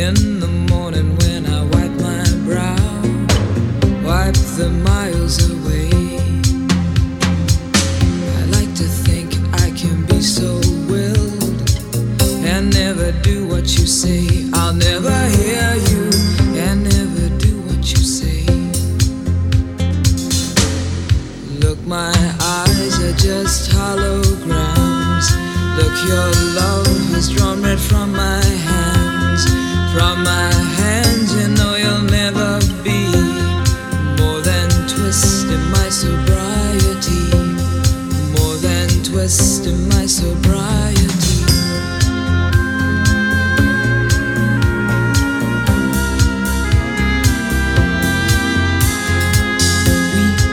In the morning when I wipe my brow, wipe the miles away. I like to think I can be so willed and never do what you say. I'll never hear you and never do what you say. Look, my eyes are just holograms. Look, your love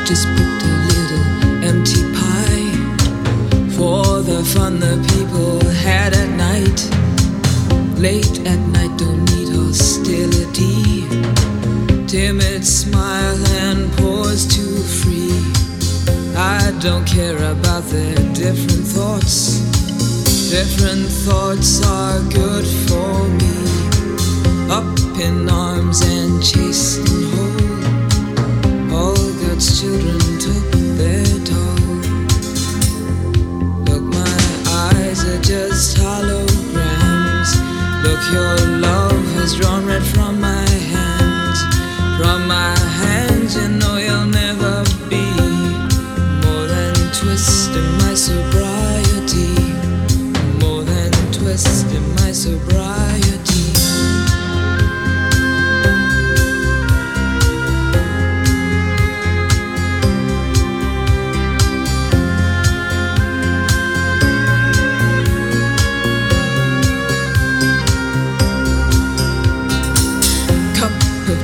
just booked a little empty pie for the fun the people had at night. Late at night, don't need hostility. Timid smile and pause too free. I don't care about their different thoughts. Different thoughts are good for me. Up in arms and chased and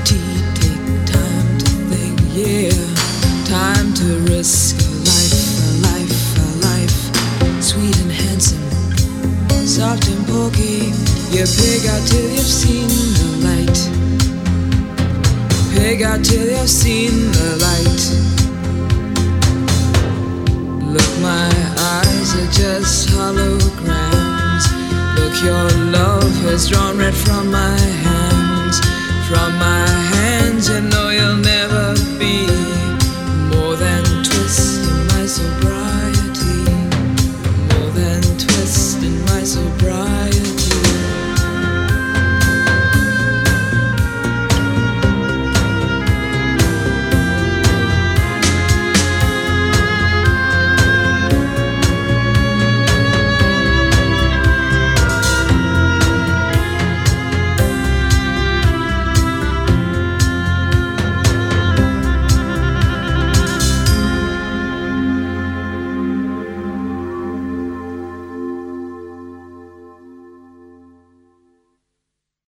take time to think, yeah. Time to risk a life, a life, a life. Sweet and handsome, soft and pokey. You pig out till you've seen the light. Pig out till you've seen the light. Look, my eyes are just holograms. Look, your love has drawn red from my